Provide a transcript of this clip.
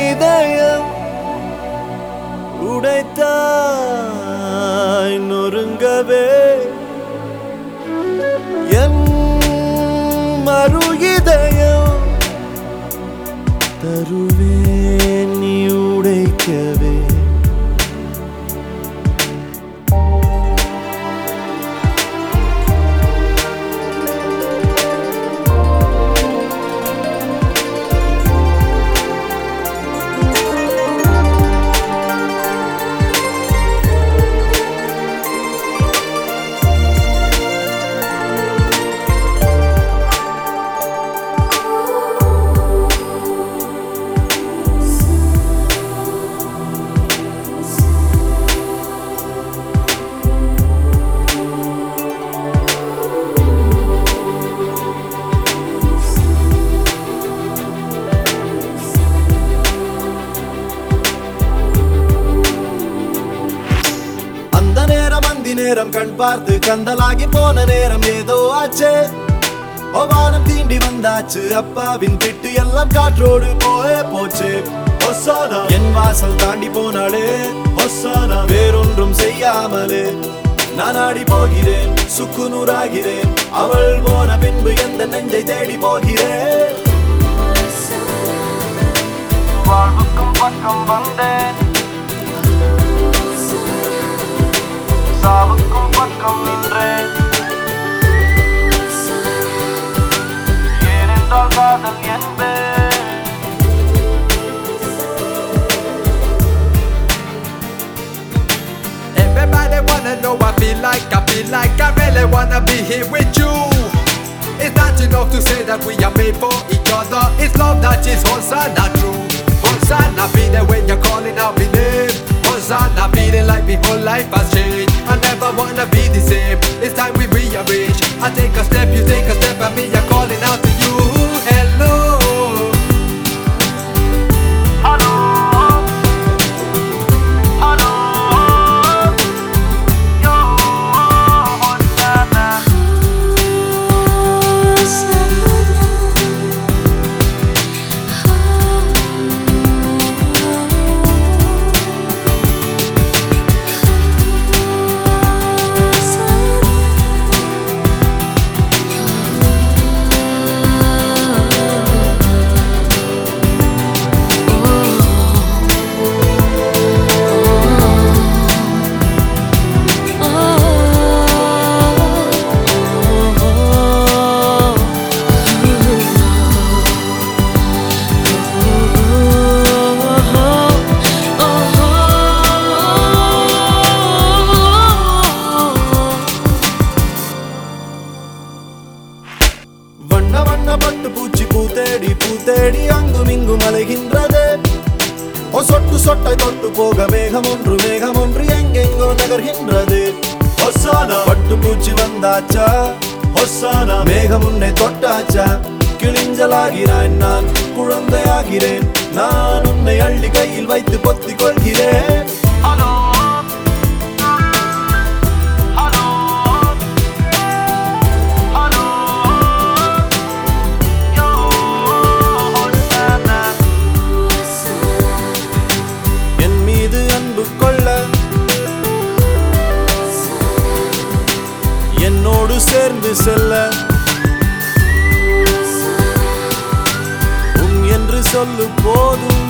ஏதயம் உடைத்தாய்? நொறுங்கவே நேரம் கண் பார்த்து கந்தலாகி போன நேரம் ஏதோ ஆச்சே. ஓ வானம் தீண்டி வந்தாச்சு அப்பாவின் திட்டு எல்லாம் காற்றோடு போயே போச்சு. ஒசானா என் வாசல் தாண்டி போனாளே ஒசானா வேறொன்றும் செய்யாமலே. நான் ஆடி போகிறேன் சுக்குநூறாகிறேன் அவள் போன பின்பு எந்த நெஞ்சை தேடி போகிறேன்? வாழ்வுக்கும் பக்கம் வந்தேன். Everybody wanna know I feel like, I feel like I really wanna be here with you. It's not enough to say that we are made for each other. It's love that is Hosanna true. Hosanna be there when you're calling out my name. Hosanna feeling like my whole life has changed. I never wanna be the same, it's time we rearrange. I take a step பட்டு பூச்சி பூ தேடி பூ தேடி அங்கும் இங்கும் அலைகின்றது. ஓ சொட்டு சொட்டை தொட்டு போக மேகம் ஒன்று மேகம் ஒன்று எங்கெங்கோ நகர்கின்றது. ஒசானா பட்டு பூச்சி வந்தாச்சா? ஒசானா மேகம் உன்னை தொட்டாச்சா? கிழிஞ்சலாகிறான் நான். சேர்ந்து செல்ல. உம் என்று சொல்லு போதும்.